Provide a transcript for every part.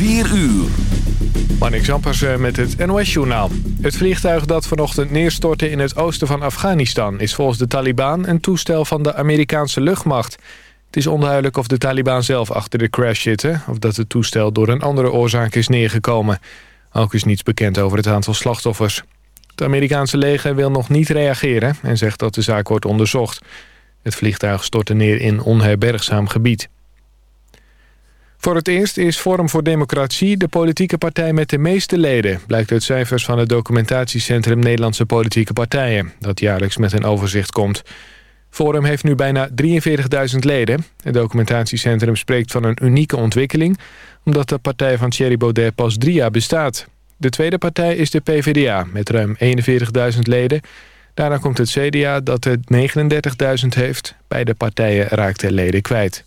4 uur. Marnik Zampers met het NOS-journaal. Het vliegtuig dat vanochtend neerstortte in het oosten van Afghanistan... is volgens de Taliban een toestel van de Amerikaanse luchtmacht. Het is onduidelijk of de Taliban zelf achter de crash zitten... of dat het toestel door een andere oorzaak is neergekomen. Ook is niets bekend over het aantal slachtoffers. Het Amerikaanse leger wil nog niet reageren... en zegt dat de zaak wordt onderzocht. Het vliegtuig stortte neer in onherbergzaam gebied. Voor het eerst is Forum voor Democratie de politieke partij met de meeste leden... blijkt uit cijfers van het documentatiecentrum Nederlandse Politieke Partijen... dat jaarlijks met een overzicht komt. Forum heeft nu bijna 43.000 leden. Het documentatiecentrum spreekt van een unieke ontwikkeling... omdat de partij van Thierry Baudet pas drie jaar bestaat. De tweede partij is de PvdA met ruim 41.000 leden... Daarna komt het CDA dat het 39.000 heeft. Beide partijen raakten leden kwijt.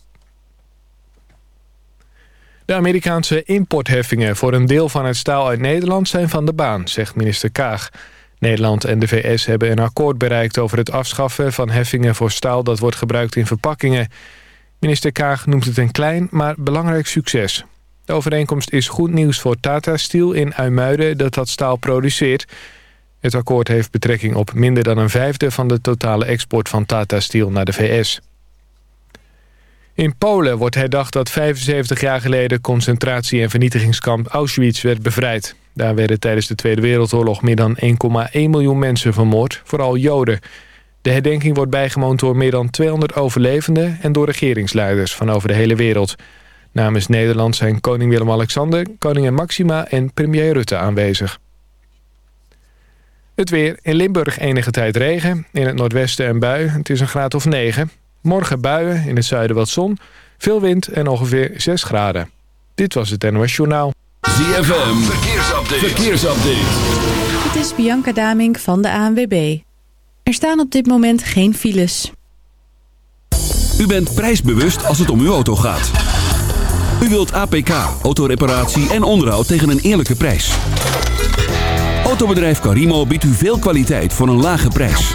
De Amerikaanse importheffingen voor een deel van het staal uit Nederland zijn van de baan, zegt minister Kaag. Nederland en de VS hebben een akkoord bereikt over het afschaffen van heffingen voor staal dat wordt gebruikt in verpakkingen. Minister Kaag noemt het een klein, maar belangrijk succes. De overeenkomst is goed nieuws voor Tata Steel in Uimuiden dat dat staal produceert. Het akkoord heeft betrekking op minder dan een vijfde van de totale export van Tata Steel naar de VS. In Polen wordt herdacht dat 75 jaar geleden concentratie- en vernietigingskamp Auschwitz werd bevrijd. Daar werden tijdens de Tweede Wereldoorlog meer dan 1,1 miljoen mensen vermoord, vooral Joden. De herdenking wordt bijgewoond door meer dan 200 overlevenden en door regeringsleiders van over de hele wereld. Namens Nederland zijn koning Willem-Alexander, koningin Maxima en premier Rutte aanwezig. Het weer. In Limburg enige tijd regen. In het noordwesten een bui. Het is een graad of 9. Morgen buien. In het zuiden wat zon. Veel wind en ongeveer 6 graden. Dit was het NOS Journaal. ZFM. Verkeersupdate. Verkeersupdate. Het is Bianca Damink van de ANWB. Er staan op dit moment geen files. U bent prijsbewust als het om uw auto gaat. U wilt APK, autoreparatie en onderhoud tegen een eerlijke prijs. Autobedrijf Carimo biedt u veel kwaliteit voor een lage prijs.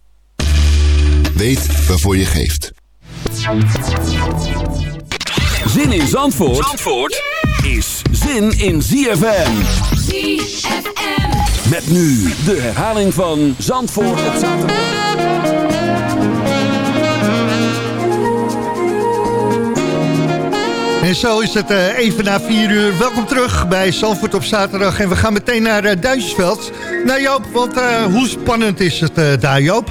Weet waarvoor je geeft. Zin in Zandvoort, Zandvoort is zin in ZFM. ZFM. Met nu de herhaling van Zandvoort op zaterdag. En zo is het eh, even na vier uur. Welkom terug bij Zandvoort op zaterdag. En we gaan meteen naar uh, Duitsersveld. Nou Joop, want eh, hoe spannend is het eh, daar Joop?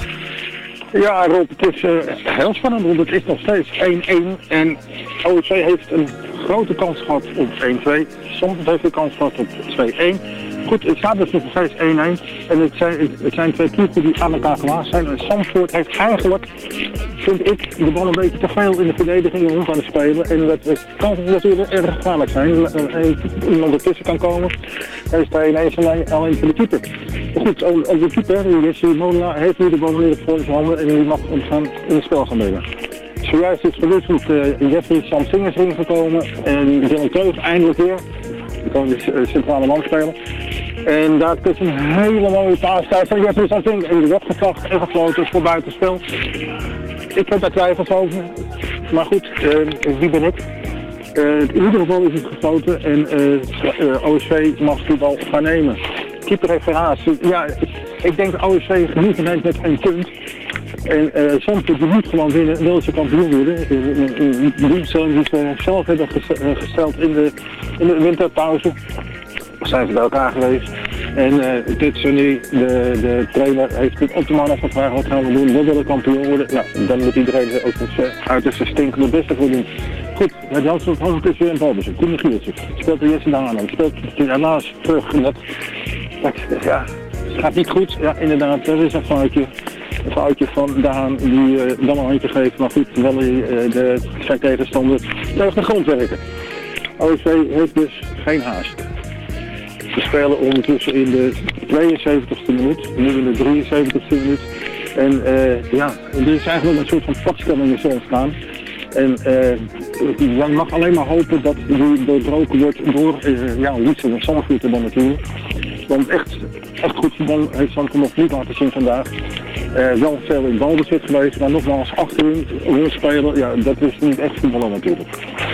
Ja, Rob, het is eh, heel spannend, want het is nog steeds 1-1. En OEC heeft een grote kans gehad op 1-2. Soms heeft een kans gehad op 2-1. Goed, het staat dus nog steeds 1-1. En het zijn, zijn twee ploegen die aan elkaar gewaagd zijn. En Zandvoort heeft eigenlijk vind ik de bal een beetje te veel in de verdediging rond aan het spelen. En dat, dat kan natuurlijk erg gevaarlijk zijn. En iemand ertussen kan komen. Sta je ineens alleen, alleen voor de keeper. Goed, ook de keeper, Jesse Molenaar, heeft nu de bal weer voor zijn handen en die mag ons gaan in het spel gaan brengen. Zojuist is gewisseld uh, Jeffrey Sam Singers ingekomen en Dylan Teug eindelijk weer. Kan dus uh, centrale spelen. En daar is een hele mooie paas van Jeffrey Sam Singers. En die werd gevlacht en gefloten voor buitenspel. Ik heb daar twijfels over. Maar goed, uh, wie ben ik? Uh, in ieder geval is het gefloten en uh, OSV mag die bal gaan nemen. Keeper heeft verhaast. Ja, ik denk dat OSV genoegen heeft met één punt. En uh, Zandvoort die moet gewoon winnen, ze kampioen worden. Een doelstelling die ze zelf hebben gesteld in de, in de winterpauze. Zijn ze bij elkaar geweest. En uh, dit nu, de, de trainer heeft het optimaal afgevraagd, wat gaan we doen, we willen kampioen worden. Nou, dan moet iedereen er ook eens uiterst stinkende beste voor doen. Goed, het Janssen van het is weer in balbezit. Koen speelt de Daan aan. Speelt helaas terug. En dat, dat, ja, het gaat niet goed. Ja, inderdaad, er is een foutje. Foutje van Daan die dan een handje geeft. Maar goed, wel uh, de, zijn tegenstander tegen de grond werken. OSV heeft dus geen haast. We spelen ondertussen in de 72e minuut, nu in de 73e minuut. En uh, ja, er is eigenlijk een soort van padstelling is ontstaan. En je mag alleen maar hopen dat die doorbroken wordt door uh, ja, en Zandvoort dan natuurlijk. Want echt, echt goed voetbal heeft Zandvoort nog niet laten zien vandaag. Uh, wel veel in balbezit geweest, maar nogmaals achterin spelen, ja, dat is niet echt voetballen natuurlijk.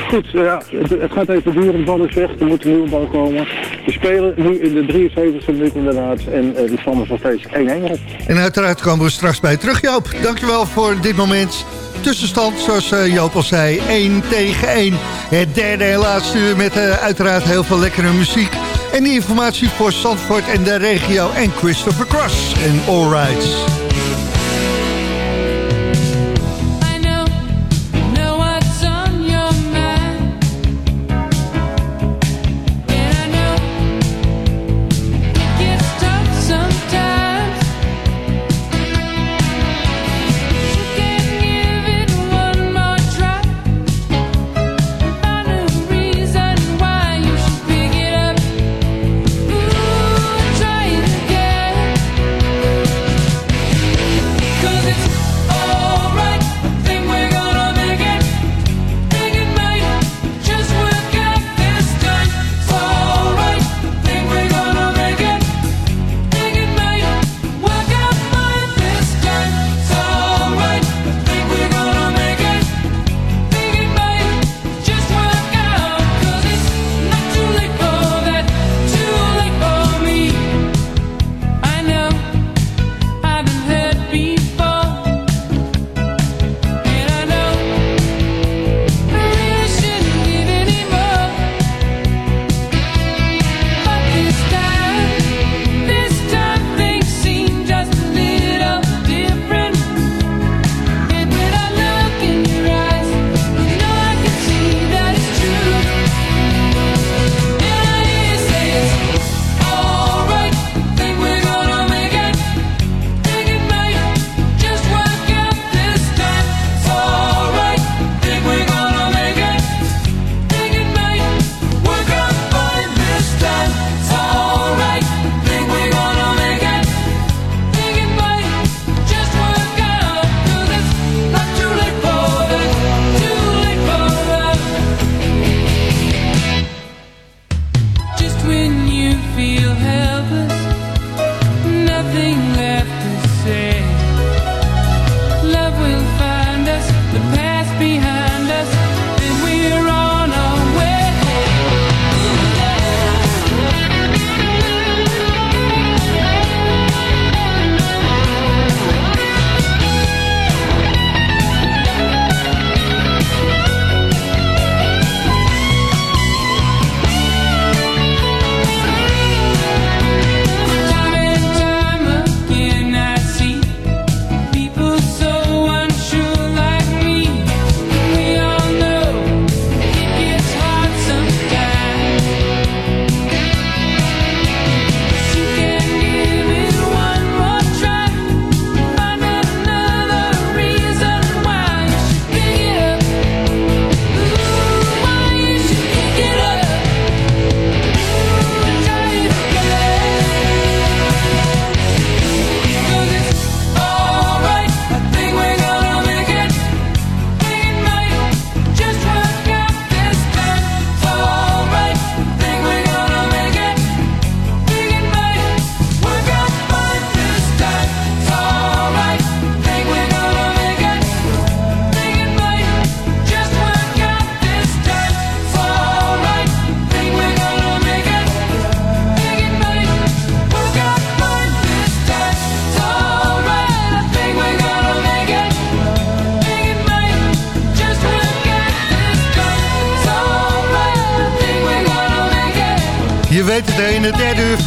Goed, ja, het, gaat even duren, de bal is weg, er moet een nieuwe bal komen. We spelen nu in de 73e minuut inderdaad en uh, die stand is nog steeds 1-1 En uiteraard komen we straks bij terug Joop. Dankjewel voor dit moment. Tussenstand, zoals Joop al zei, 1 tegen 1. Het derde en laatste uur met uiteraard heel veel lekkere muziek. En die informatie voor Zandvoort en de regio en Christopher Cross en All Rights.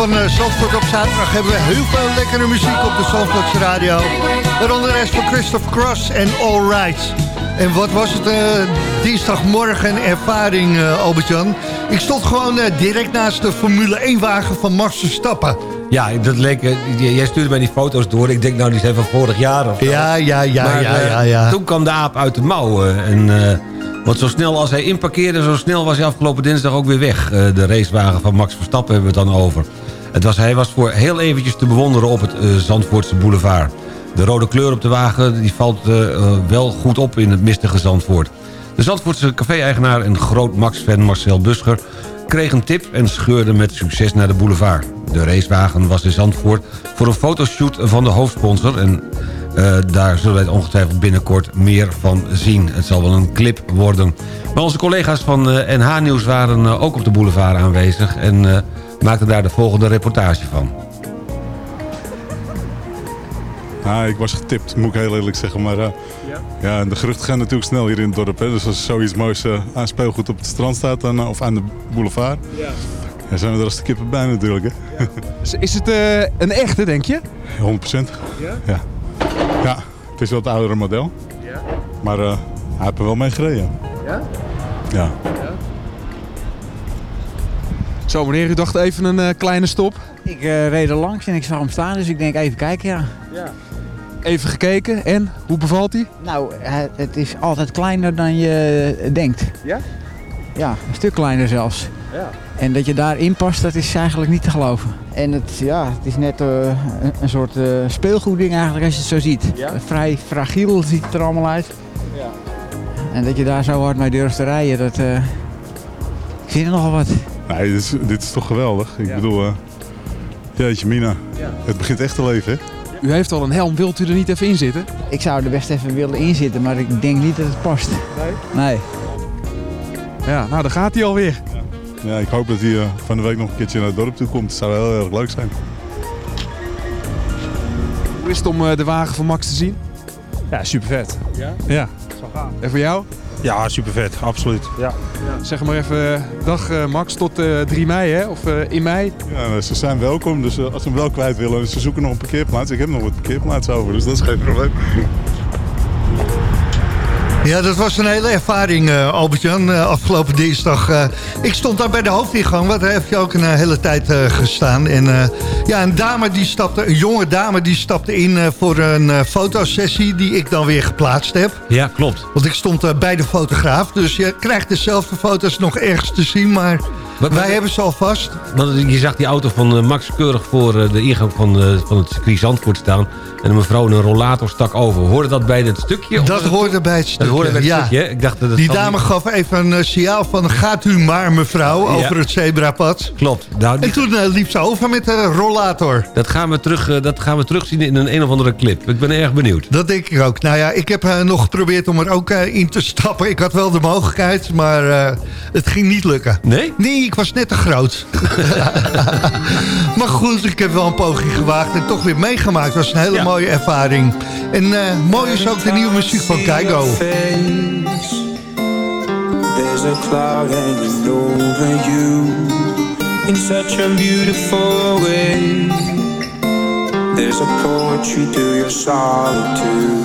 Van uh, Zandvoort op zaterdag hebben we heel veel lekkere muziek op de Zandvoortse radio. Waaronder de rest van Christopher Cross en All Right. En wat was het uh, dinsdagmorgen ervaring, uh, Albert-Jan? Ik stond gewoon direct naast de Formule 1-wagen van Max Verstappen. Ja, dat leek, jij stuurde mij die foto's door. Ik denk, nou, die zijn van vorig jaar of zo. Ja, ja, ja, maar, ja, ja, ja. Toen kwam de aap uit de mouw. En want zo snel als hij inparkeerde, zo snel was hij afgelopen dinsdag ook weer weg. De racewagen van Max Verstappen hebben we het dan over. Het was, hij was voor heel eventjes te bewonderen op het uh, Zandvoortse boulevard. De rode kleur op de wagen die valt uh, wel goed op in het mistige Zandvoort. De Zandvoortse café-eigenaar en groot Max-fan Marcel Buscher... kreeg een tip en scheurde met succes naar de boulevard. De racewagen was in Zandvoort voor een fotoshoot van de hoofdsponsor... en daar zullen wij ongetwijfeld binnenkort meer van zien. Het zal wel een clip worden. Maar onze collega's van NH Nieuws waren ook op de boulevard aanwezig... en maakten daar de volgende reportage van. Ah, ik was getipt, moet ik heel eerlijk zeggen. Maar ja? ja, de geruchten gaan natuurlijk snel hier in het dorp. Hè. Dus als er zoiets moois aan speelgoed op het strand staat dan, of aan de boulevard... Ja. Ja, zijn we er als de kippen bij natuurlijk. Hè? Ja. Is het een echte, denk je? 100 procent. Ja? ja? Ja, het is wel het oudere model. Ja. Maar uh, hij heeft er wel mee gereden. Ja? Ja. Zo meneer, u dacht even een uh, kleine stop? Ik uh, reed er langs en ik zag hem staan, dus ik denk even kijken, ja. ja. Even gekeken en hoe bevalt hij? Nou, het, het is altijd kleiner dan je denkt. Ja? Ja, een stuk kleiner zelfs. Ja. En dat je daarin past, dat is eigenlijk niet te geloven. En het, ja, het is net uh, een, een, soort uh, speelgoedding eigenlijk als je het zo ziet. Ja? Vrij fragiel ziet het er allemaal uit. Ja. En dat je daar zo hard mee durft te rijden, dat... Uh, ik vind er nogal wat. Nee, dit is, dit is toch geweldig. Ik ja. bedoel, uh, jeetje mina, ja. het begint echt te leven hè? U heeft al een helm, wilt u er niet even in zitten? Ik zou er best even willen inzitten, maar ik denk niet dat het past. Nee? Nee. Ja, nou dan gaat hij alweer. Ja. Ja, ik hoop dat hij uh, van de week nog een keertje naar het dorp toe komt. Het zou heel erg leuk zijn. Hoe is het om uh, de wagen van Max te zien? Ja, super vet. Ja? Ja. Zo gaan. En voor jou? Ja, super vet, absoluut. Ja. ja. Zeg maar even, dag uh, Max, tot 3 mei hè? Of in mei? Ja, ze zijn welkom, dus als ze hem wel kwijt willen, ze zoeken nog een parkeerplaats. Ik heb nog wat parkeerplaats over, dus dat is geen probleem. Ja, dat was een hele ervaring, uh, Albert-Jan, uh, afgelopen dinsdag. Uh, ik stond daar bij de hoofdingang, want daar heb je ook een hele tijd gestaan. En ja, een dame die stapte, een jonge dame die stapte in voor een fotosessie die ik dan weer geplaatst heb. Ja, klopt. Want ik stond bij de fotograaf, dus je krijgt dezelfde foto's nog ergens te zien, maar... Wat, Wij hebben ze alvast. Want je zag die auto van uh, Max keurig voor uh, de ingang van, uh, van het circuit Zandvoort staan. En een mevrouw een rollator stak over. Hoorde dat bij het stukje? Dat hoorde bij het stukje, dat hoorde bij het ja. stukje. Ik dacht dat het die dame niet... gaf even een signaal van gaat u maar mevrouw ja. over het zebrapad. Klopt. Nou, die... En toen liep ze over met de rollator. Dat gaan, we terug, dat gaan we terugzien in een een of andere clip. Ik ben erg benieuwd. Dat denk ik ook. Nou ja, ik heb nog geprobeerd om er ook in te stappen. Ik had wel de mogelijkheid, maar het ging niet lukken. Nee? Nee, ik was net te groot. maar goed, ik heb wel een poging gewaagd en toch weer meegemaakt. Het was een hele ja. mooie ervaring. En uh, mooi is ook de nieuwe muziek van Keigo. There's a cloud hanging over you In such a beautiful way There's a poetry to your solitude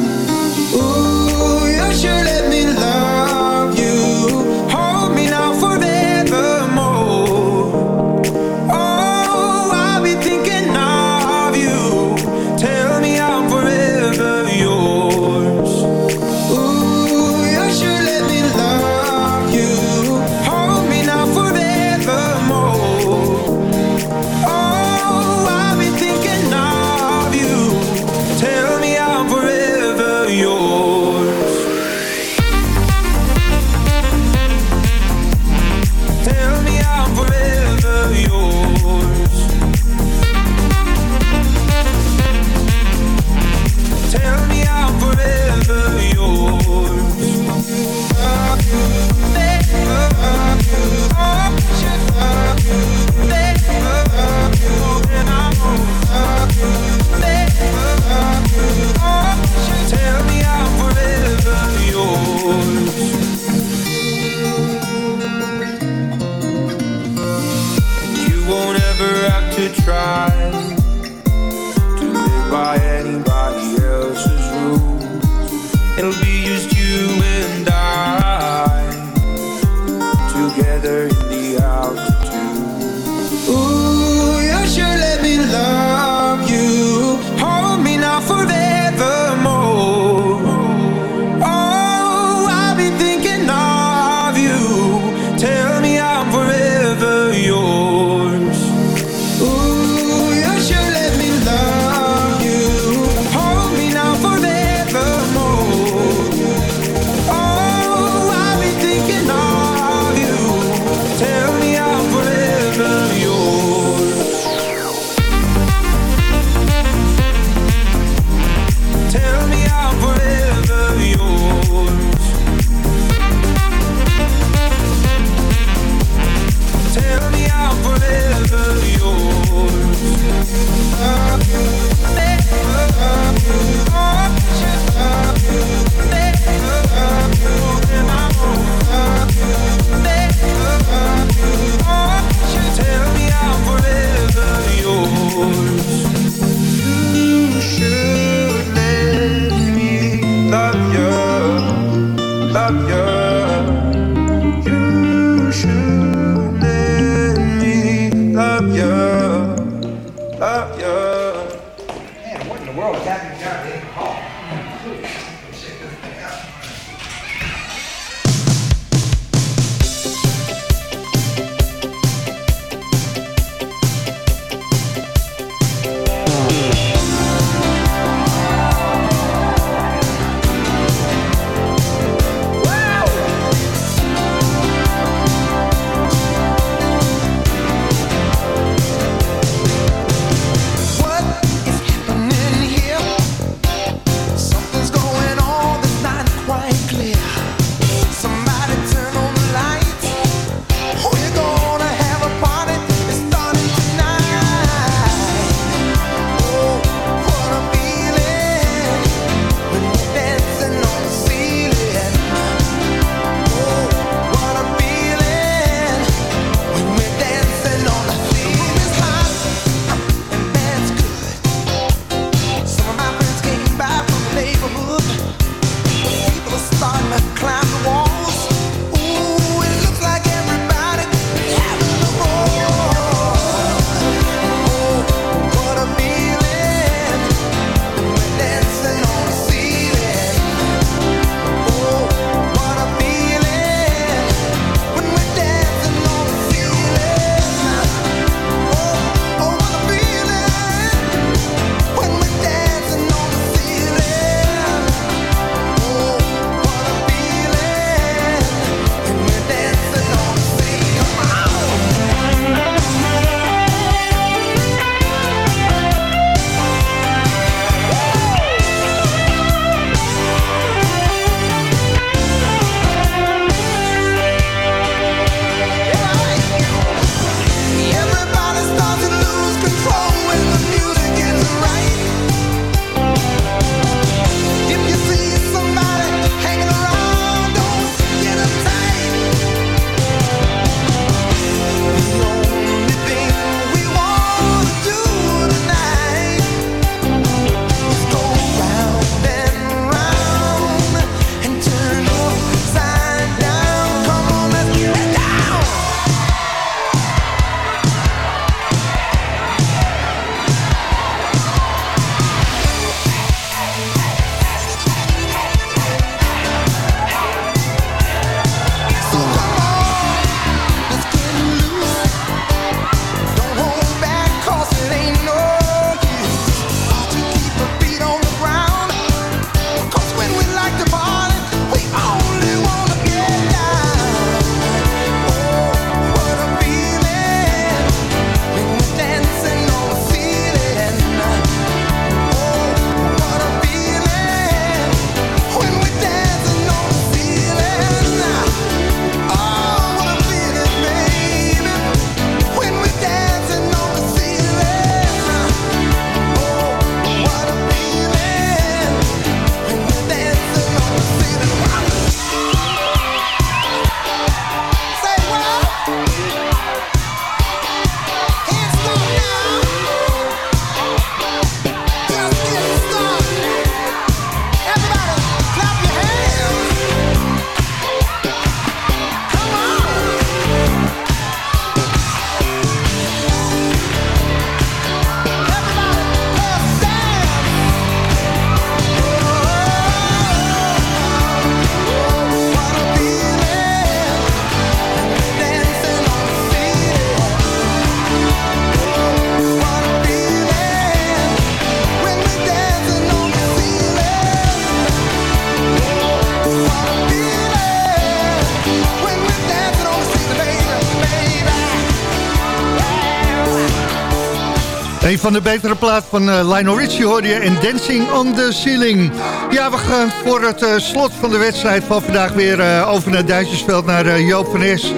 Een van de betere plaat van uh, Lionel Richie hoorde je en Dancing on the Ceiling. Ja, we gaan voor het uh, slot van de wedstrijd van vandaag weer uh, over naar Duitsersveld, naar Joop van Es.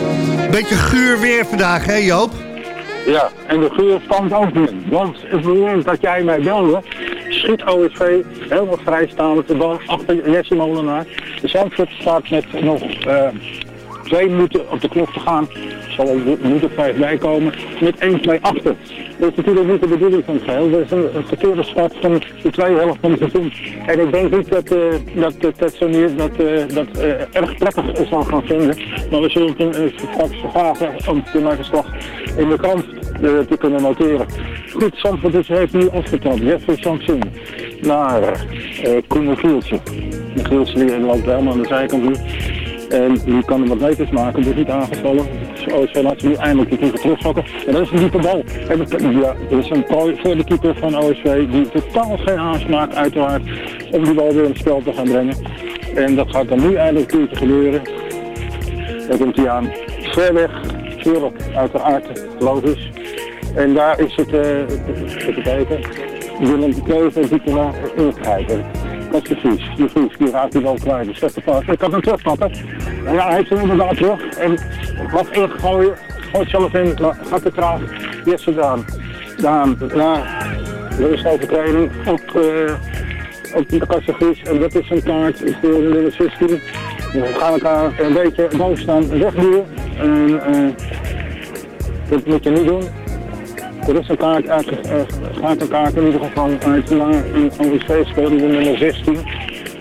Beetje guur weer vandaag, hè Joop? Ja, en de geur ook weer. Want het moment dat jij mij belde, schiet OSV helemaal vrijstaande te bal achter Jesse Molenaar. De Zandvoort staat met nog twee minuten op de klok te gaan. Zal er een minuut bij komen. Met 1-2 achter. Dat is natuurlijk niet de bedoeling van het geheel. Dat is een, een verkeerde van de tweede helft van het seizoen. En ik denk niet dat, uh, dat, zo niet, dat, uh, dat uh, erg prettig zal gaan vinden. Maar we zullen het straks vragen om de nageslag in de krant te kunnen noteren. Goed, Zandvoort dus heeft nu afgetrapt. Jeffrey Samson naar uh, Koen Gielsen. Gielsen die loopt helemaal aan de zijkant nu. En die kan er wat meters maken, wordt niet aangevallen. OSV laat ze nu eindelijk de keeper terugzakken. En dat is een diepe bal. En ja, dat is een prooi voor de keeper van OSV die totaal geen haast maakt uiteraard om die bal weer in het spel te gaan brengen. En dat gaat dan nu eindelijk een keertje gebeuren. Dan komt hij aan ver weg, tuurlijk, uiteraard, logisch. En daar is het, uh, even kijken, Willem de Kleuver die ernaar ingrijpen. Dat is. De Vries, die raakt hij wel kwijt. Dus is de pas. Ik kan hem terugpakken. En ja, hij heeft hem inderdaad terug. En wat ingegooien, gooit zelf in, gaat de kraag. Jesse Daan. Daan, ja, er is overtreding op, uh, op de Kassevries. En dat is een kaart voor de nummer 16. We gaan elkaar een beetje boven staan wegduwen. En uh, dat moet je niet doen. Een kaart uit, gaat een kaart in ieder geval uit OSV speler, de nummer 16.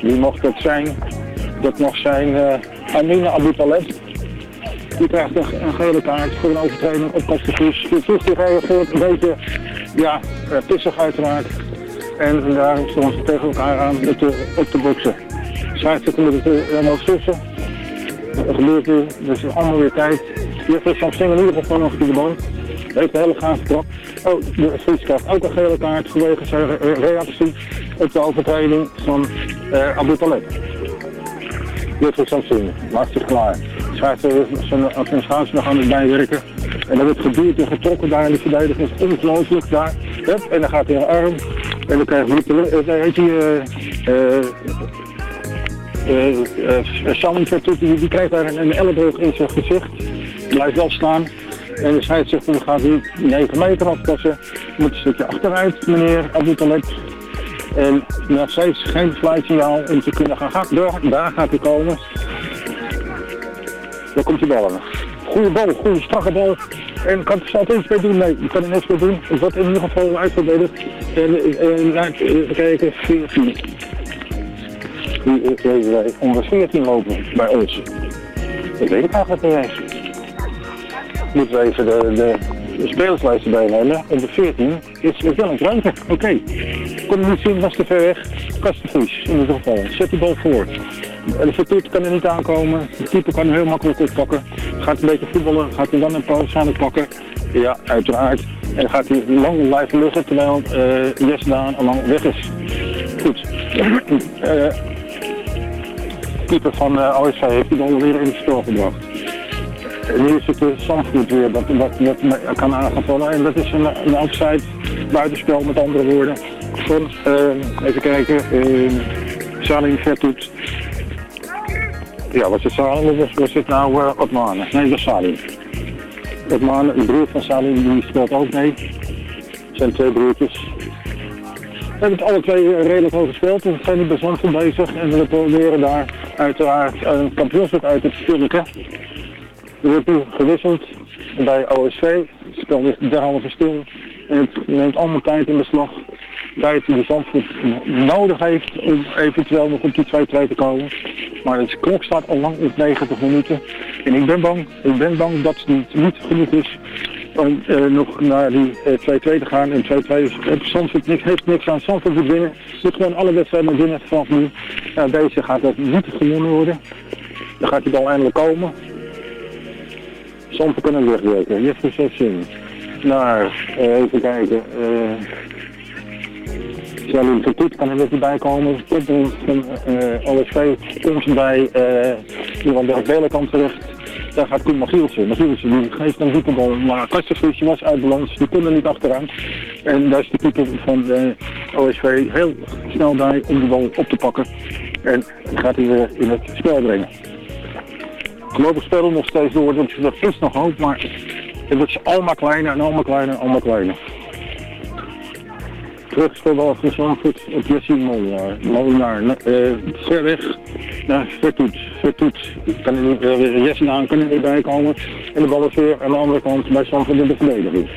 Wie mocht dat zijn? Dat mag zijn uh, Amina Abu Taleb. Die krijgt een, een, gele kaart voor een overtreding op Kastenvoes. De Voes die reageert een beetje, ja, uh, pissig uiteraard. En daar stonden ze tegen elkaar aan op de, op de boksen. Scheidsrechter met het er nog tussen. Dat gebeurt nu, dus allemaal weer tijd. Jeffrey Samsing in ieder geval nog de bal heeft de hele gaaf getrapt. Oh, de Fries krijgt ook een gele kaart vanwege zijn re reactie op de overtreding van uh, Abu Taleb. Dit is Samsung, maakt zich klaar. Schrijft zijn administratie nog aan het bijwerken. En dan wordt geduurd en getrokken daar in de verdediging. ongelooflijk daar. Hup, en dan gaat hij een arm. En dan krijgt hij, heet hij, Vertoet, die, die krijgt daar een, een elleboog in zijn gezicht. Blijft wel staan. En de scheidsrechter gaat nu 9 meter afpassen. Moet een stukje achteruit, meneer Abu. En nog steeds geen fluitsignaal om te kunnen gaan. Door, daar gaat hij komen. Daar komt die bal aan. Goede bal, goede strakke bal. En kan er zelf iets mee doen? Nee, ik kan er niks mee doen. Het wordt in ieder geval uitverdedigd. En, even kijken, 14. Die is onder 14 lopen bij ons. Ik weet het eigenlijk niet eens moeten we even de, de, de spelerslijst erbij nemen. De 14 is Willem Ruimte. Oké. Okay. Kon niet zien, was te ver weg. Kastenvries in ieder geval. Zet de bal voor. De vertoet kan er niet aankomen. De keeper kan heel makkelijk oppakken. Gaat een beetje voetballen. Gaat hij dan een poos aan het pakken? Ja, uiteraard. En dan gaat hij lang blijven liggen terwijl uh, al lang weg is. Goed. uh, keeper van uh, OSV heeft die bal weer in het spel gebracht. Nu is het uh, Zandvoort weer dat, kan aangevallen. En dat is een, een outside buitenspel met andere woorden. Van, uh, even kijken, uh, Salim Vertoet. Ja, was het Salim of was, was het nou uh, Otmane? Nee, dat was Salim. Otmane, de broer van Salim, die speelt ook mee. Het zijn twee broertjes. We hebben het alle twee redelijk hoog gespeeld. We zijn nu bij Zandvoort bezig en we proberen daar uiteraard een kampioenschap uit te stulken. Er wordt nu gewisseld bij OSV. Het spel ligt derhalve stil. En het neemt allemaal tijd in beslag. Tijd die de Zandvoort nodig heeft om eventueel nog op die 2-2 te komen. Maar de klok staat al lang op 90 minuten. En ik ben bang, ik ben bang dat het niet, genoeg is om uh, nog naar die 2-2 uh, te gaan. En 2-2 is Zandvoort niks, heeft niks aan Zandvoort te winnen. Moet gewoon alle wedstrijden winnen vanaf nu. Uh, deze gaat dat niet gewonnen worden. Dan gaat die bal eindelijk komen. Zandvoort kan hem wegwerken. Jeffrey Sessin. Naar, uh, even kijken. Uh, Salim Vertoet kan er weer bij komen. Toppunt van OSV komt bij uh, Johan Berg Belenkamp terecht. daar gaat Koen Magielsen. Magielsen die geeft een diepe bal, maar Kastenvriesje was uit balans, die kon er niet achteraan. En daar is de keeper van de OSV heel snel bij om die bal op te pakken. En gaat hij weer in het spel brengen. Voorlopig spelen nog steeds door, want er is nog hoop, maar het wordt allemaal kleiner en allemaal kleiner en allemaal kleiner. Terugspeelbal van Zandvoort op Jesse Molenaar. Molenaar, eh ver weg naar Vertoet. Vertoet, kan eh, Jesse aan kan er niet bij komen. En de bal is weer aan de andere kant bij Zandvoort in de verdediging.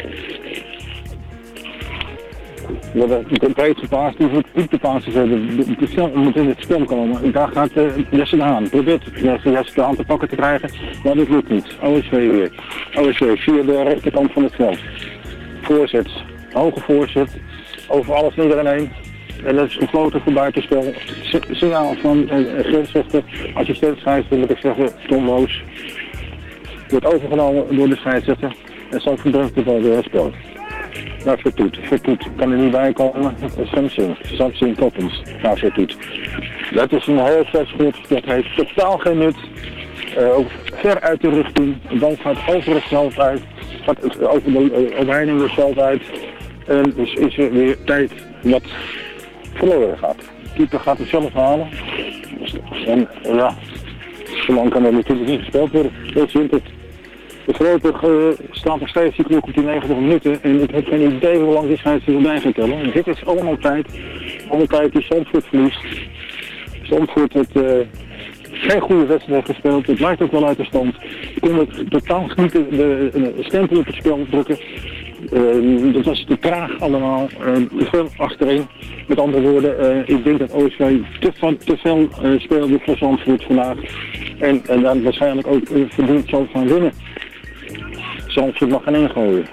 Ja, de, de breedste paas, die voor paas de, de snel moet in het spel komen. En daar gaat Jesse aan. Probeert Jesse, de aan te pakken te krijgen, maar dat lukt niet. OSV weer. OSV via de rechterkant van het veld. Voorzet, hoge voorzet, over alles en iedereen heen. En dat is gefloten voor buitenspel. Signaal van uh, grensrechter, assistent scheidsrechter, moet ik zeggen, Tom Loos. Wordt overgenomen door de scheidsrechter. En zo verdrukt de bal weer het spel. Naar Vertoet. Vertoet kan er niet bij komen. Samsung. Samsung Toppens. Naar Vertoet. Dat is een heel schot. Dat heeft totaal geen nut. Eh, ook ver uit de richting. De bal gaat over veld uit. Gaat over de uh, omheining veld uit. En dus is er weer tijd wat verloren gaat. De keeper gaat het zelf halen. En eh, ja, zo lang kan er natuurlijk niet gespeeld worden. Heel simpel. De voorlopig uh, staat nog steeds die klok op die 90 minuten en ik heb geen idee hoe lang die scheidsrechter bij gaat tellen. En dit is allemaal tijd, allemaal tijd die Zandvoort verliest. Zandvoort heeft uh, geen goede wedstrijd gespeeld, het lijkt ook wel uit de stand. Ik kon het totaal niet de, de, stempel op het spel drukken. Uh, dat was te traag allemaal, te veel achterin. Met andere woorden, ik denk dat OSV te, van, te veel speelde voor Zandvoort vandaag. En, en dan waarschijnlijk ook verdiend zal gaan winnen. Zandvoort mag gaan ingooien.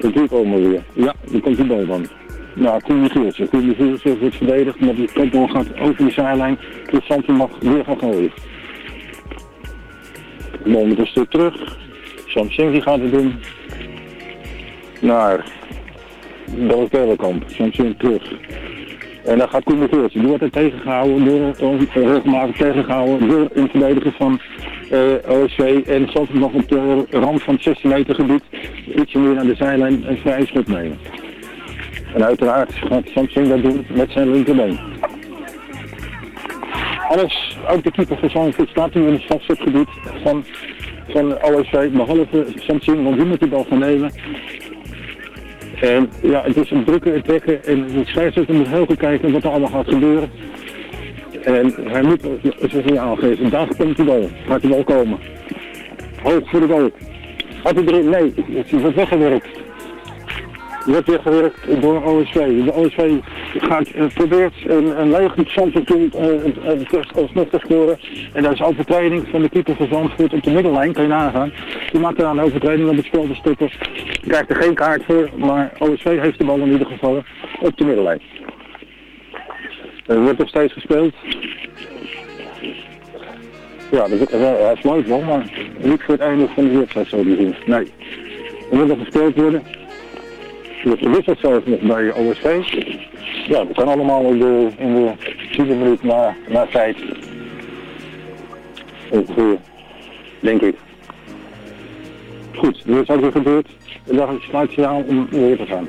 Dat doe ik allemaal weer. Ja, daar komt die bal dan. Nou, Koen Michielsen. Koen Michielsen wordt verdedigd, maar die kopbal gaat over die zijlijn. Dus Zandvoort mag weer gaan gooien. De bal moet een stuk terug. Samsung die gaat het doen. Naar Belk Belenkamp. Samsung terug. En dan gaat Koen Michielsen. Die wordt er tegengehouden door, regelmatig tegengehouden door een verdediger van OSV en Zandvoort nog op de rand van het 16 meter gebied ietsje meer naar de zijlijn een vrije schot nemen. En uiteraard gaat Samsung dat doen met zijn linkerbeen. Alles, ook de keeper van Zandvoort staat nu in het vastzetgebied van, van OSV, behalve Samsung, want die moet die bal gaan nemen. En ja, het is een drukke en trekken en de scheidsrechter moet heel goed kijken wat er allemaal gaat gebeuren. En hij moet het signaal aangeven. Daar komt de bal. Gaat de bal komen. Hoog voor de goal. Gaat hij erin? Nee, het wordt weggewerkt. Het wordt weggewerkt door OSV. De OSV gaat, uh, probeert een, een leeg Zandvoort toe uh, alsnog te scoren. En dat is overtreding van de keeper van Zandvoort op de middellijn. Kan je nagaan. Die maakt daar een overtreding om het spel te. Krijgt er geen kaart voor, maar OSV heeft de bal in ieder geval op de middellijn. Er wordt nog steeds gespeeld. Ja, dat, sluit wel, maar niet voor het einde van de wedstrijd zo zien. Nee. Er moet nog gespeeld worden. Er wordt gewisseld zelfs nog bij OSV. Ja, dat kan allemaal in de, in de 10 minuut na, tijd. Ongeveer, denk ik. Goed, is ook weer gebeurd. En dan is het sluitsignaal om weer te gaan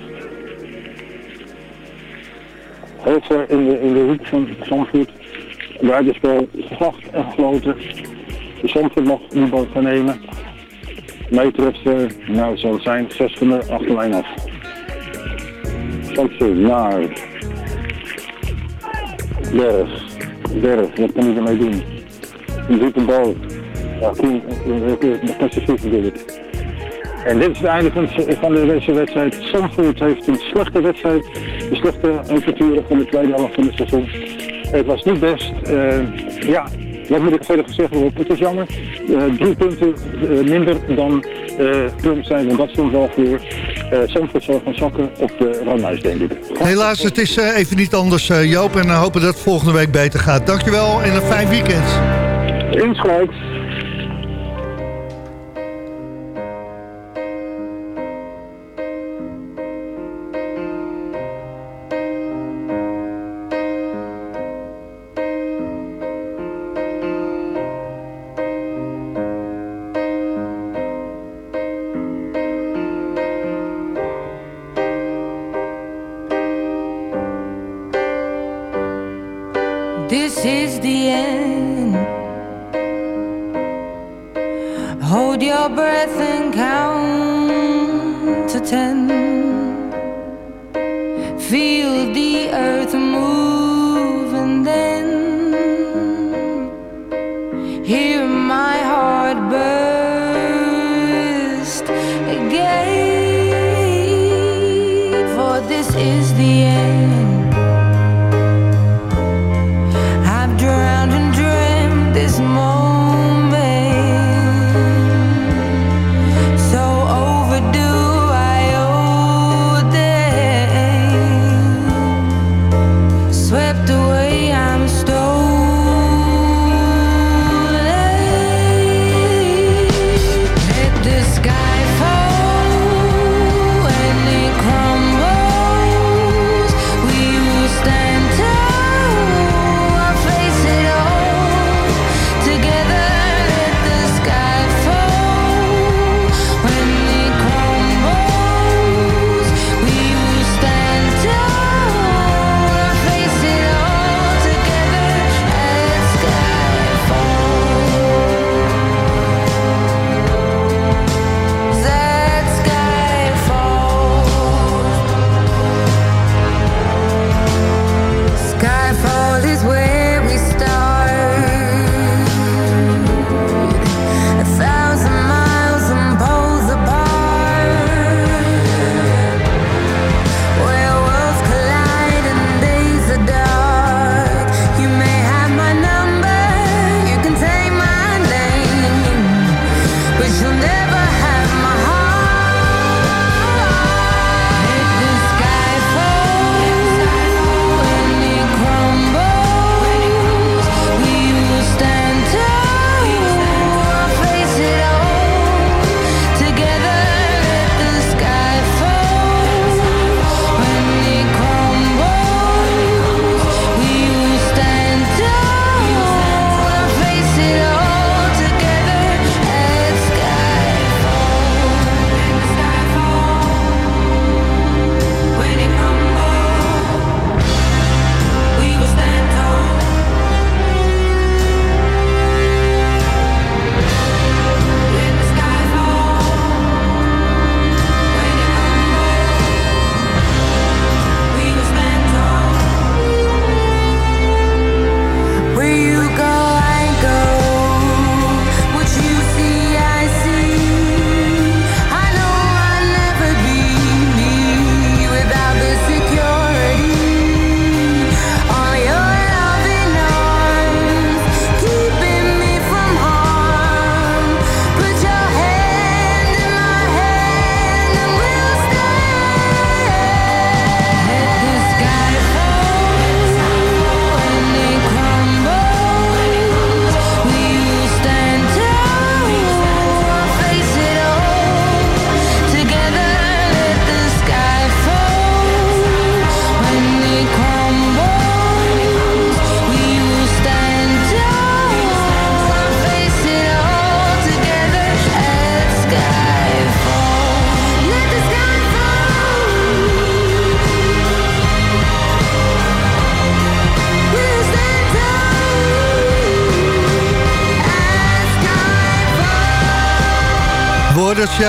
heel ver in de, in de hoek van Zandvoort. Buitenspel gevacht en gesloten. De Zandvoort mag die bal gaan nemen. Meter of, uh, nou het zal het zijn, 6 van de achterlijn af. Zandvoort naar Berg. Berg, wat kan hij ermee doen? Een diepe bal. Ja, Koen, de Pacific bedoel ik. En dit is het einde van, van de deze wedstrijd. Zandvoort heeft een slechte wedstrijd, een slechte avonturen van de tweede helft van het seizoen. Het was niet best. Uh, ja, wat moet ik verder gezegd worden? Het is jammer. Uh, drie punten uh, minder dan punt zijn, want dat stond wel voor. Zandvoort zal gaan zakken op de ranglijst, denk ik. Helaas, het is even niet anders, Joop. En hopen dat het volgende week beter gaat. Dankjewel en een fijn weekend. Insgelijks. Here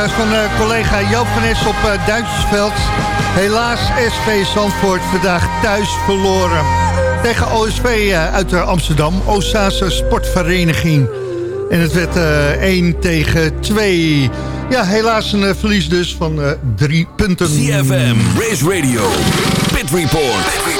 van eh, collega Joop van Es op uh, Duitsersveld. Helaas SV Zandvoort vandaag thuis verloren. Tegen OSV uh, uit Amsterdam, Oostzaanse Sportvereniging. En het werd 1 tegen 2. Ja, helaas een verlies dus van drie punten. CFM, Race Radio, Pit Report.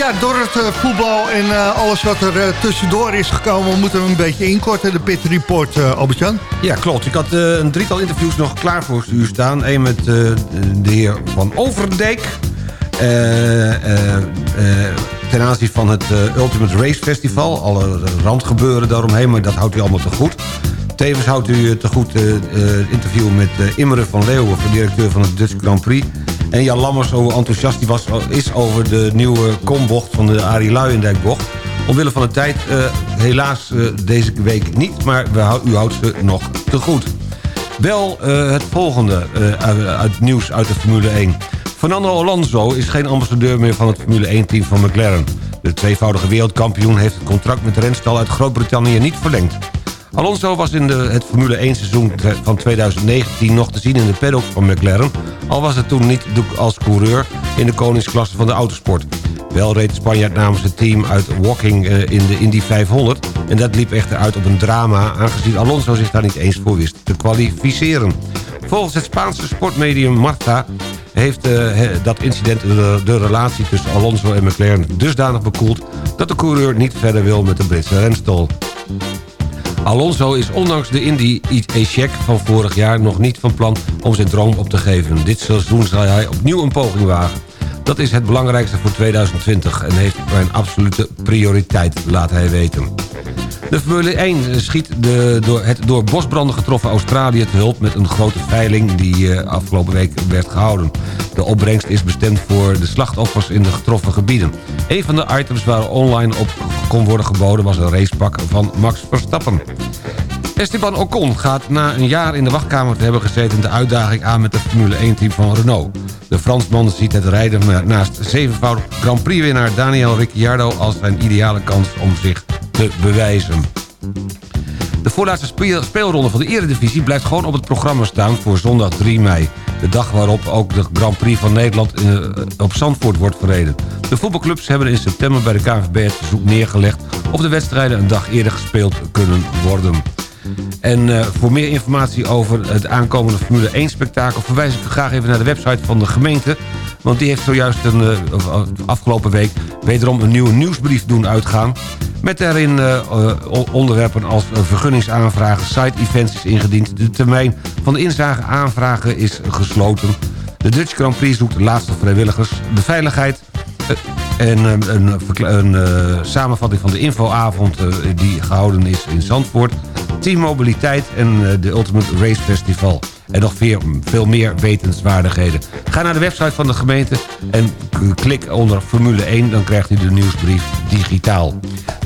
Ja, door het uh, voetbal en uh, alles wat er uh, tussendoor is gekomen... moeten we een beetje inkorten, de Pit Report, Albert-Jan. Ja, klopt. Ik had een drietal interviews nog klaar voor u staan. Eén met de heer Van Overdijk... ten aanzien van het Ultimate Race Festival. Alle randgebeuren daaromheen, maar dat houdt u allemaal te goed. Tevens houdt u te goed het interview met Imre van Leeuwen... directeur van het Dutch Grand Prix... En Jan Lammers, hoe enthousiast hij was, is over de nieuwe kombocht van de Arie Luijendijkbocht. Omwille van de tijd, uh, helaas uh, deze week niet, maar we, u houdt ze nog te goed. Wel uh, het volgende uit nieuws uit de Formule 1. Fernando Alonso is geen ambassadeur meer van het Formule 1-team van McLaren. De tweevoudige wereldkampioen heeft het contract met de uit Groot-Brittannië niet verlengd. Alonso was in de, het Formule 1 seizoen van 2019 nog te zien in de paddock van McLaren... al was het toen niet als coureur in de koningsklasse van de autosport. Wel reed de Spanjaard namens het team uit Walking eh, in de Indy 500... en dat liep echter uit op een drama... aangezien Alonso zich daar niet eens voor wist te kwalificeren. Volgens het Spaanse sportmedium Marta heeft eh, dat incident de, de relatie tussen Alonso en McLaren dusdanig bekoeld... dat de coureur niet verder wil met de Britse renstal. Alonso is ondanks de Indy E-check van vorig jaar nog niet van plan om zijn droom op te geven. Dit seizoen zal hij opnieuw een poging wagen. Dat is het belangrijkste voor 2020 en heeft mijn absolute prioriteit, laat hij weten. De Formule 1 schiet de, door het door bosbranden getroffen Australië te hulp... met een grote veiling die eh, afgelopen week werd gehouden. De opbrengst is bestemd voor de slachtoffers in de getroffen gebieden. Een van de items waar online op kon worden geboden... was een racepak van Max Verstappen. Esteban Ocon gaat na een jaar in de wachtkamer te hebben gezeten... de uitdaging aan met het Formule 1-team van Renault. De Fransman ziet het rijden na- naast zevenvoudig Grand Prix-winnaar Daniel Ricciardo... als zijn ideale kans om zich te bewijzen. De voorlaatste speel- speelronde van de Eredivisie blijft gewoon op het programma staan voor zondag 3 mei. De dag waarop ook de Grand Prix van Nederland eh, op Zandvoort wordt verreden. De voetbalclubs hebben in september bij de KNVB het verzoek neergelegd... of de wedstrijden een dag eerder gespeeld kunnen worden. En eh, voor meer informatie over het aankomende Formule 1-spektakel... verwijs ik u graag even naar de website van de gemeente... want die heeft zojuist een, eh, afgelopen week wederom een nieuwe nieuwsbrief doen uitgaan... met daarin eh, onderwerpen als vergunningsaanvragen, site-events is ingediend... de termijn van de inzage aanvragen is gesloten... de Dutch Grand Prix zoekt de laatste vrijwilligers, de veiligheid... en een, een eh, samenvatting van de infoavond die gehouden is in Zandvoort... Team Mobiliteit en eh, de Ultimate Race Festival. En nog veel, veel meer wetenswaardigheden. Ga naar de website van de gemeente en klik onder Formule 1... dan krijgt u de nieuwsbrief digitaal.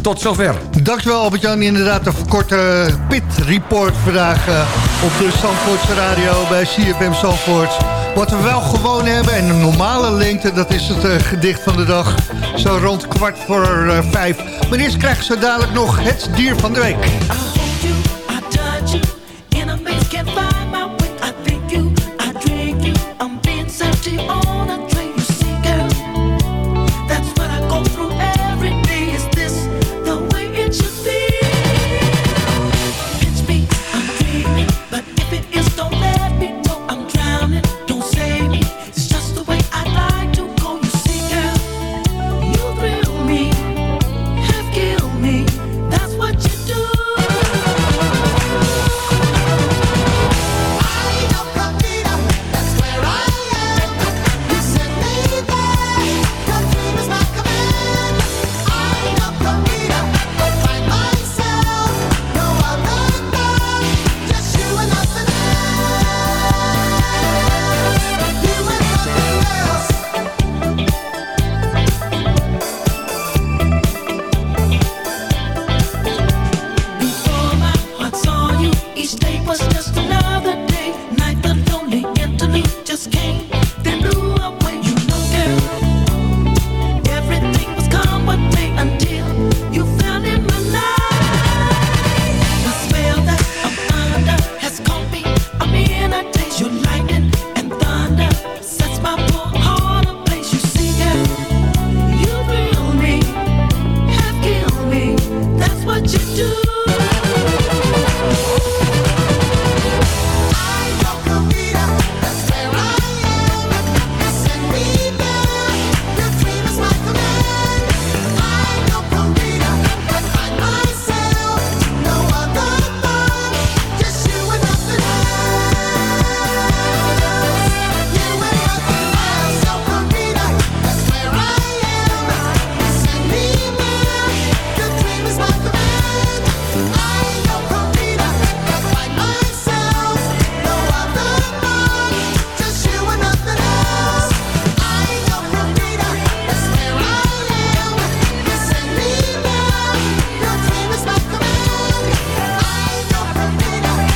Tot zover. Dankjewel Albert-Jan. Inderdaad, een korte pit report vandaag eh, op de Zandvoortse radio bij CFM Zandvoort. Wat we wel gewoon hebben en een normale lengte, dat is het eh, gedicht van de dag. Zo rond kwart voor eh, vijf. Maar eerst krijgen ze dadelijk nog het dier van de week. you all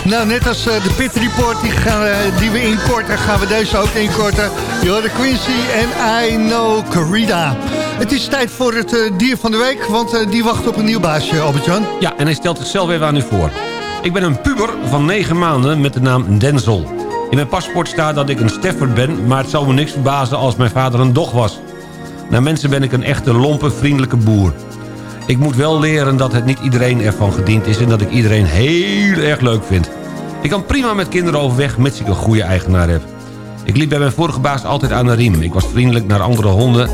Nou, net als eh, de Pit Report die, we- die we inkorten, gaan we deze ook inkorten. De Quincy en I Know Corrida. Het is tijd voor het eh, dier van de week, want eh, die wacht op een nieuw baasje, Albert-Jan. Ja, en hij stelt zichzelf even aan u voor. Ik ben een puber van 9 maanden met de naam Denzel. In mijn paspoort staat dat ik een Stafford ben... maar het zou me niks verbazen als mijn vader een dog was. Naar mensen ben ik een echte lompe, vriendelijke boer. Ik moet wel leren dat het niet iedereen ervan gediend is... en dat ik iedereen heel erg leuk vind. Ik kan prima met kinderen overweg, mits ik een goede eigenaar heb. Ik liep bij mijn vorige baas altijd aan de riem. Ik was vriendelijk naar andere honden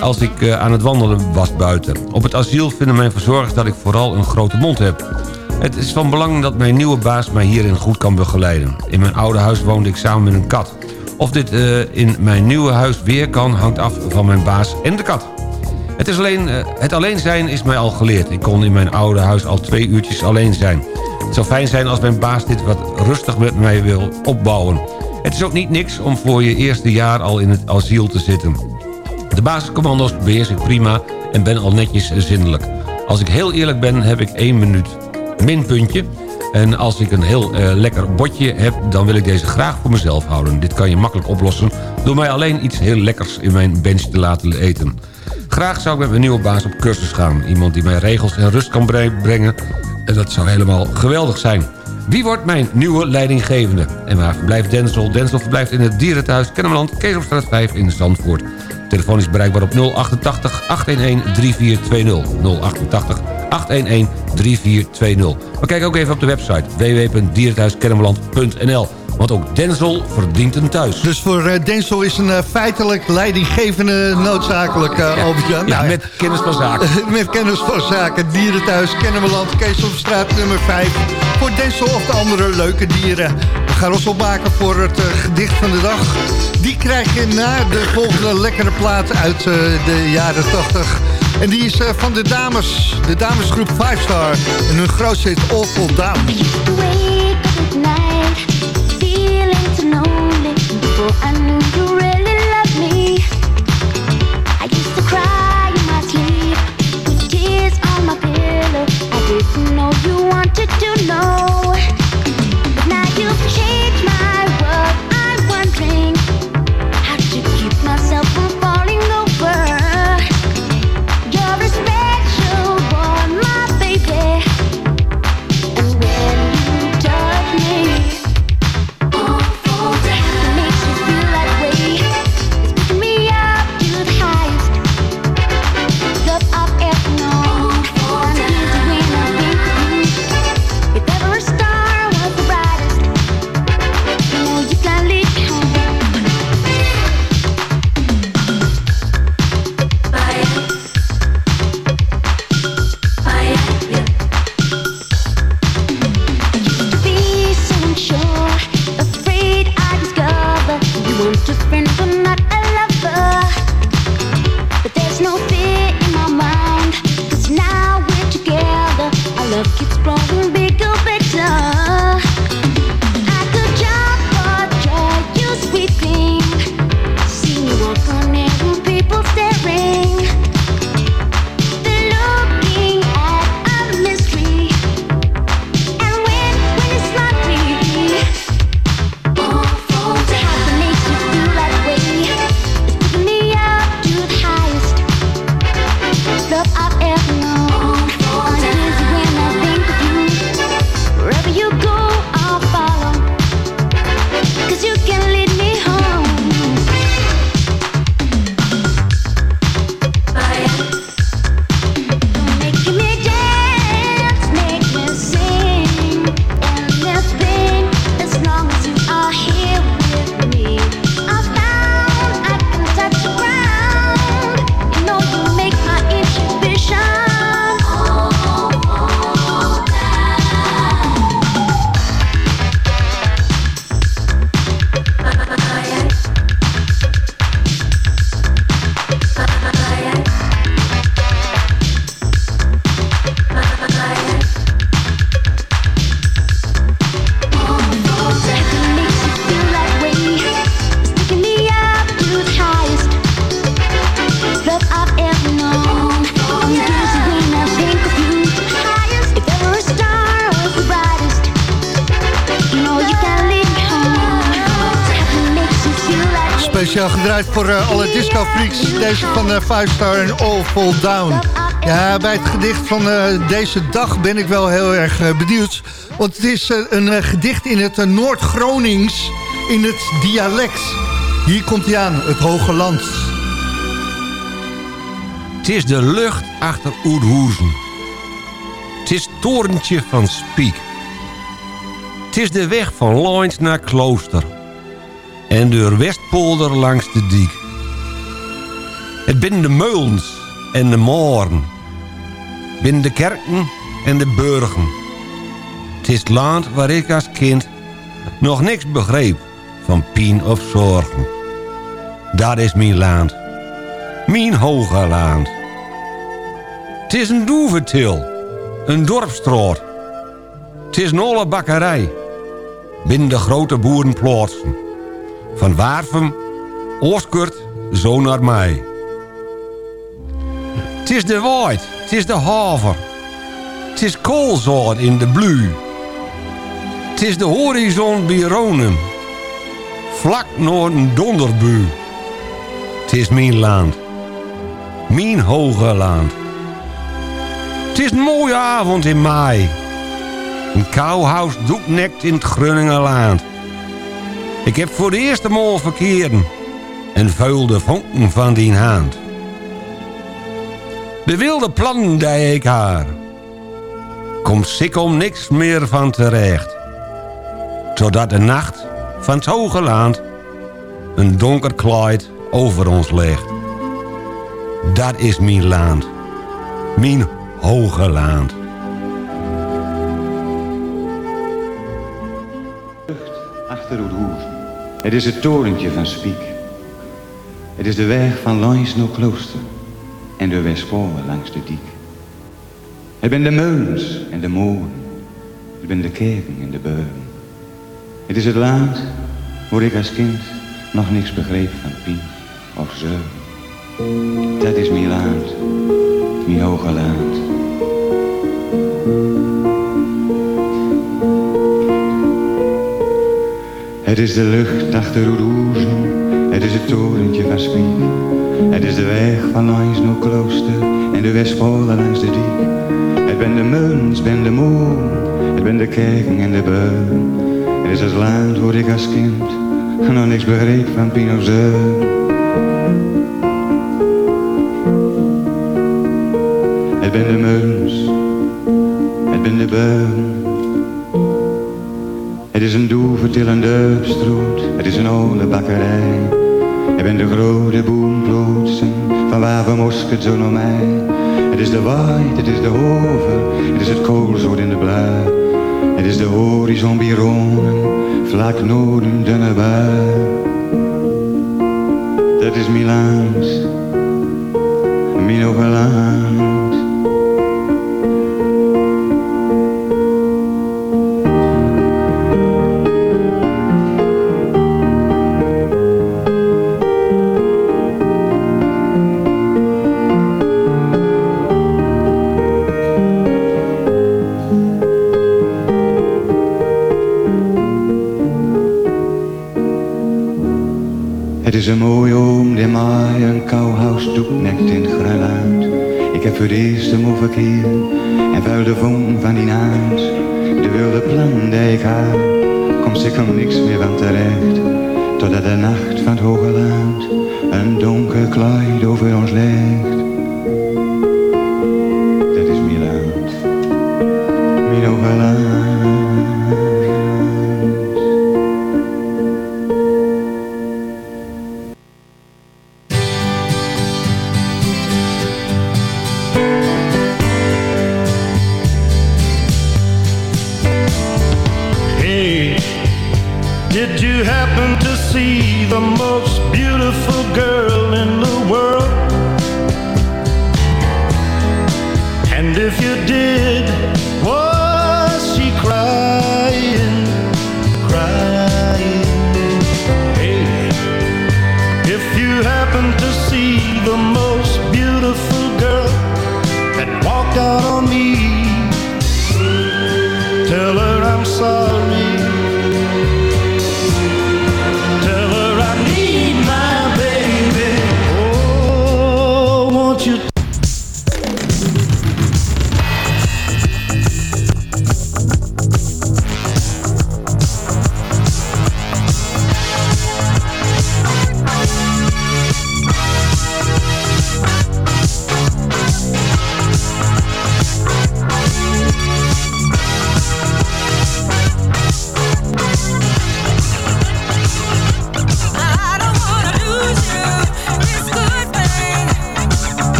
als ik eh, aan het wandelen was buiten. Op het asiel vinden mijn verzorgers dat ik vooral een grote mond heb. Het is van belang dat mijn nieuwe baas mij hierin goed kan begeleiden. In mijn oude huis woonde ik samen met een kat. Of dit eh, in mijn nieuwe huis weer kan, hangt af van mijn baas en de kat. Het, is alleen, eh, het alleen zijn is mij al geleerd. Ik kon in mijn oude huis al twee uurtjes alleen zijn. Het zou fijn zijn als mijn baas dit wat rustig met mij wil opbouwen. Het is ook niet niks om voor je eerste jaar al in het asiel te zitten. De basiscommando's beheers ik prima en ben al netjes zindelijk. Als ik heel eerlijk ben, heb ik één minuut minpuntje. En als ik een heel eh, lekker botje heb, dan wil ik deze graag voor mezelf houden. Dit kan je makkelijk oplossen door mij alleen iets heel lekkers in mijn bench te laten eten. Graag zou ik met mijn nieuwe baas op cursus gaan. Iemand die mij regels en rust kan bre- brengen. En dat zou helemaal geweldig zijn. Wie wordt mijn nieuwe leidinggevende? En waar verblijft Denzel? Denzel verblijft in het dierenthuis Kennemerland, Keesopstraat 5 in Zandvoort. Telefoon is bereikbaar op 088 811 3420. 088 811 3420. Maar kijk ook even op de website www.dierenthuiskennemerland.nl. Want ook Denzel verdient een thuis. Dus voor eh, Denzel is een eh, feitelijk leidinggevende noodzakelijk, eh Albert-Jan. Ja, Nou, met kennis van zaken. met kennis van zaken. Dierenthuis, Kennemerland, Keesopstraat nummer 5. Voor Denzel of de andere leuke dieren. We gaan ons opmaken voor het gedicht van de dag. Die krijg je na de volgende lekkere plaat uit eh, de jaren 80. En die is eh, van de dames, de damesgroep 5 Star. En hun grootste hit Awful Down. Know you wanted to know, Deze van eh, Five Star en All Fall Down. Ja, bij het gedicht van eh, deze dag ben ik wel heel erg eh, benieuwd. Want het is een gedicht in het Noord-Gronings in het dialect. Hier komt hij aan, het Hoge Land. Het is de lucht achter Oerhoezen. Het is torentje van Spiek. Het is de weg van Loins naar Klooster. En door Westpolder langs de diek. Het binnen de meulens en de moren. Binnen de kerken en de burgen. Het is het land waar ik als kind nog niks begreep van pijn of zorgen. Dat is mijn land. Mijn hoge land. Het is een doeventil. Een dorpstroot. Het is een olle bakkerij. Binnen de grote boerenplaatsen. Van Waarfum, Ooskurt, zo naar mij. Het is de waait, het is de haver. Het is koolzout in de blu. Het is de horizon bij Ronem. Vlak naar een donderbu. Het is mijn land. Mijn hoge land. Het is een mooie avond in mei. Een kouhuis doeknekt in het Grunningenland. Ik heb voor de eerste maal verkeerd en vuil de vonken van die hand. De wilde plannen die ik haar, komt sik om niks meer van terecht. Zodat de nacht van het hoge land een donker kleid over ons ligt. Dat is mijn land, mijn hoge land. achter Oerhoeven. Het is het torentje van Spiek. Het is de weg van Loins naar Klooster en de Westpolen langs de diek. Het zijn de meulens en de molen. Het zijn de kerken en de beuren. Het is het land waar ik als kind nog niks begreep van pien of zeuren. Dat is mijn land, mijn hoge land. Het is de lucht achter Oerhoezen, het is het torentje van Spiek. Het is de weg van langs Klooster en de Westpolen langs de diek. Het ben de meulens, ben de molen, het ben de kerken en de beuren. Het is het land waar ik als kind nog niks begreep van Pino Zeur. Het ben de meulens, het ben de beuren. Het is een doevertillende stroot, het is een oude bakkerij. Het ben de grote boomplotsen, van waar we mosket zo naar mij. Het is de waait, het is de hover, het is het koolzoot in de blauw. Het is de horizon bironen, vlak noorden dunne bui. Dat is mijn land, mijn is een mooie oom die mij een kouhuis doeknekt in het Grunland. Ik heb voor het eerst hem verkeer en vuil de van die naad. De wilde plan die ik had, komt zeker niks meer van terecht. Totdat de nacht van het hoge land een donker kleid over ons legt.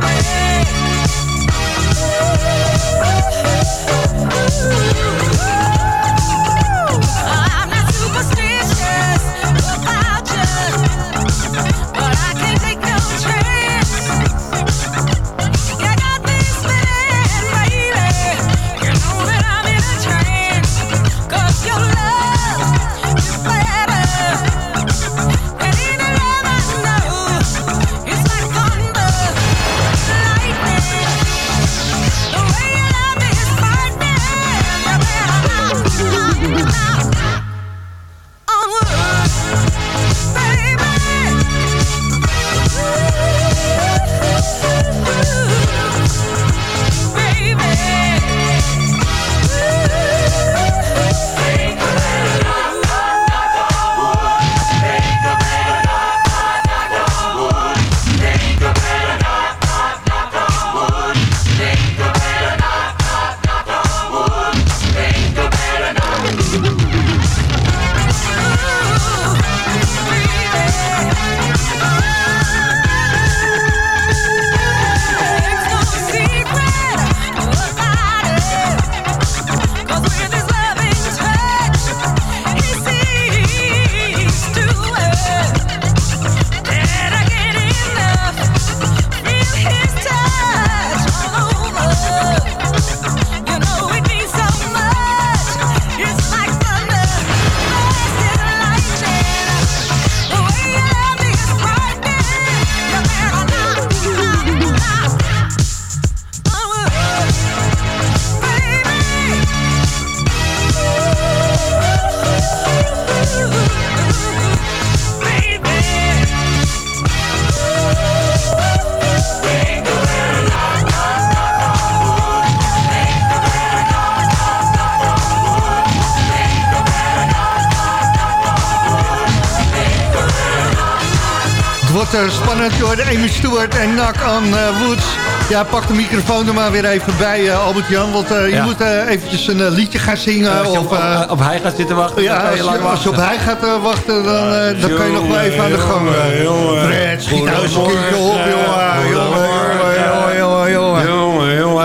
baby. Oh, oh, oh, Wordt eh, spannend door de Amy Stewart en Knock on eh, Woods. Ja, pak de microfoon er maar weer even bij, eh, Albert-Jan. Want eh, je Ja. moet eh, eventjes een liedje gaan zingen. Als je of, op, eh, op, hij gaat zitten wachten, dan ja, kan als je lang als je op hij gaat wachten, dan, eh, dan kan je nog wel even aan de gang. eh. Fred, schiet nou eens een keertje op, jongen. Jongen, jongen,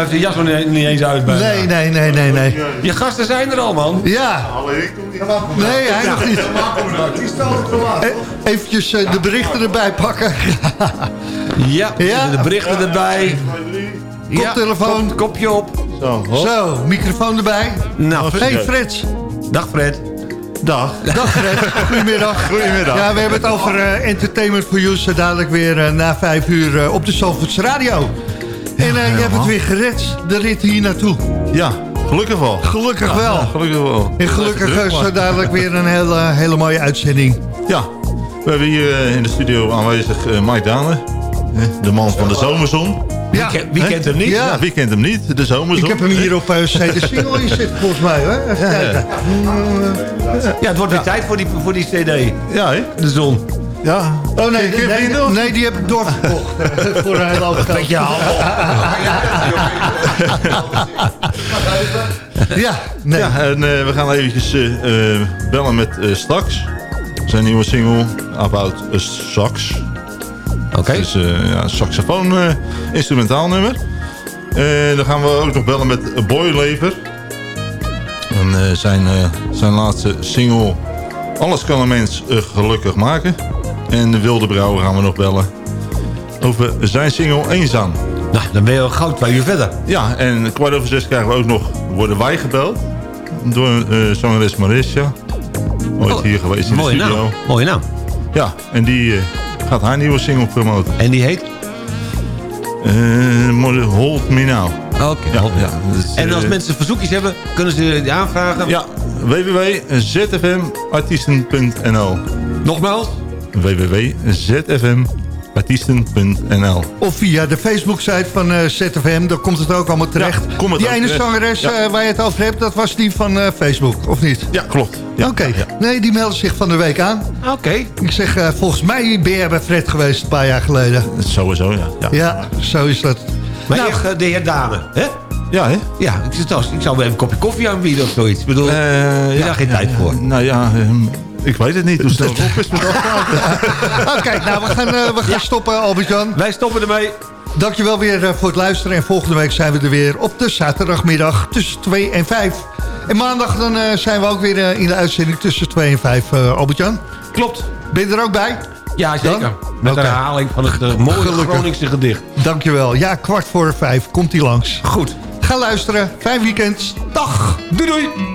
heeft de jas nog niet, niet eens uit. Nee, nee, nee, nee, nee. Je gasten zijn er al, man. Ja. Nee, hij nog niet. E- Eventjes eh, de berichten erbij pakken. Ja, Ja. de berichten erbij. Koptelefoon. kop- kopje op. Zo, microfoon erbij. Nou, Hey Fred. Dag Fred. Dag. Dag Fred. Goedemiddag. Goedemiddag. Ja, we hebben het over eh, Entertainment for You. Zo dadelijk weer eh, na vijf uur op de Zalvoorts Radio. En eh, je hebt het weer gered, de rit hier naartoe. Ja, gelukkig wel. Gelukkig Ja, wel. ja, gelukkig wel. En gelukkig Druk, is zo dadelijk weer een hele, hele mooie uitzending. Ja, we hebben hier eh, in de studio aanwezig eh, Mike Dane. eh, De man van de zomerzon. Ja. Wie, ken- wie Hè? kent hem niet? Ja. wie kent hem niet? De zomerzon. Ik heb hem hier op uh, CD Single in zitten, volgens mij. Hè? Even Ja, ja. kijken. Ja, het wordt weer tijd voor die, voor die cd. Ja, hè? De zon. Ja. Oh nee, je nee, of? nee, die heb ik doorverkocht. eh, voor een hele hoop geld. Handel. Ja, nee. Ja, en eh, we gaan eventjes eh, eh, bellen met eh Stax. Zijn nieuwe single, About a Sax. Oké. Het is eh, ja, een saxofoon eh, instrumentaal nummer. En dan gaan we ook nog bellen met Boylever. En eh, zijn, eh, zijn laatste single, Alles kan een mens gelukkig maken. En de Wilde Brouwer gaan we nog bellen. Over zijn single Eenzaam. Nou, dan ben je al gauw twee uur verder. Ja, en kwart over zes krijgen we ook nog, worden wij gebeld. Door eh zangeres Marisha. Ooit Oh, hier geweest in de studio. naam. Mooie naam. Ja, en die eh, gaat haar nieuwe single promoten. En die heet? Eh, Hold Me Now. Oké. Ja, ja, dus, En als mensen verzoekjes hebben, kunnen ze die aanvragen? Ja, www.zfmartiesten.nl Nogmaals? www.zfmartiesten.nl Of via de Facebook-site van eh, ZFM, daar komt het ook allemaal terecht. Ja, komt het die ene terecht. zangeres Ja. eh, waar je het over hebt, dat was die van eh, Facebook, of niet? Ja, klopt. Ja, Oké, ja. nee, die meldde zich van de week aan. Oké. Ik zeg, eh, volgens mij ben jij bij Fred geweest een paar jaar geleden. Sowieso, ja. Ja, Ja, zo is dat. Maar Nou, echt de heer Dame, hè? ja hè? Ja, ik, zou- ik zou wel even een kopje koffie aanbieden of zoiets. Ik bedoel, Eh, heb je ja, daar geen tijd voor? Nou ja, ehm, ik weet het niet. Hoe snel het op is met afpraten. Oké, nou, we gaan, eh, we gaan stoppen, Albert-Jan. Wij stoppen ermee. Dankjewel weer eh, voor het luisteren. En volgende week zijn we er weer op de zaterdagmiddag tussen 2 en 5. En maandag dan eh, zijn we ook weer in de uitzending tussen 2 en 5, eh Albert-Jan. Klopt. Ben je er ook bij? Ja, zeker. Dan? Met de herhaling van het mooie Gelukkig. Groningse gedicht. Dankjewel. Ja, kwart voor vijf komt hij langs. Goed. Ga luisteren. Fijn weekend. Dag. Doei doei.